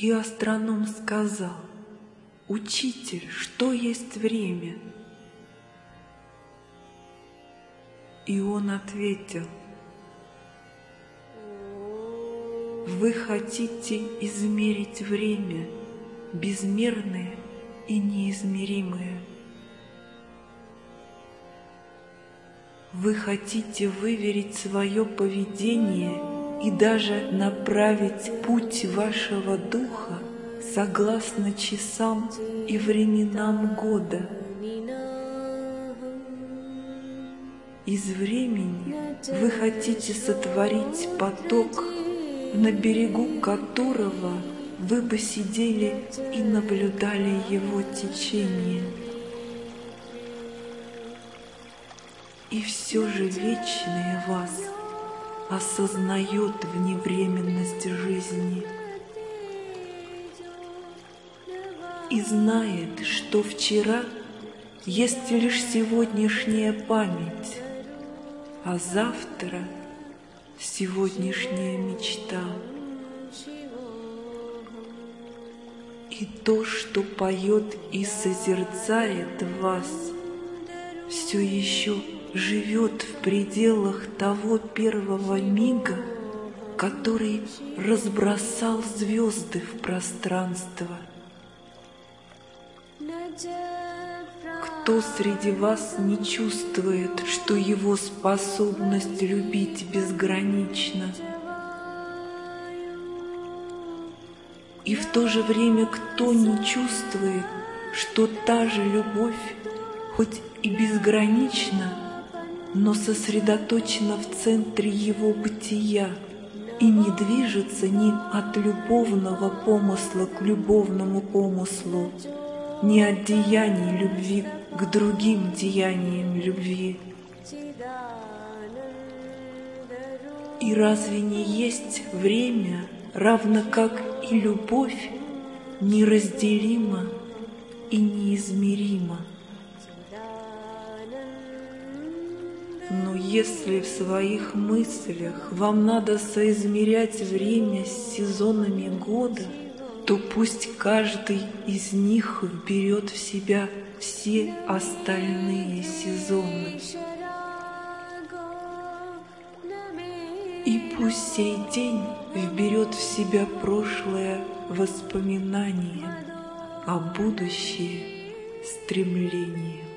И астроном сказал, «Учитель, что есть время?» И он ответил, «Вы хотите измерить время, безмерное и неизмеримое. Вы хотите выверить свое поведение и даже направить путь вашего духа согласно часам и временам года. Из времени вы хотите сотворить поток, на берегу которого вы бы сидели и наблюдали его течение. И все же вечное вас осознает вневременность жизни и знает, что вчера есть лишь сегодняшняя память, а завтра сегодняшняя мечта. И то, что поет и созерцает вас, все еще живет в пределах того первого мига, который разбросал звезды в пространство. Кто среди вас не чувствует, что его способность любить безгранична? И в то же время кто не чувствует, что та же любовь, хоть и безгранична, но сосредоточена в центре его бытия и не движется ни от любовного помысла к любовному помыслу, ни от деяний любви к другим деяниям любви. И разве не есть время, равно как и любовь, неразделима и неизмерима? Но если в своих мыслях вам надо соизмерять время с сезонами года, то пусть каждый из них вберет в себя все остальные сезоны. И пусть сей день вберет в себя прошлое воспоминание, а будущее стремление.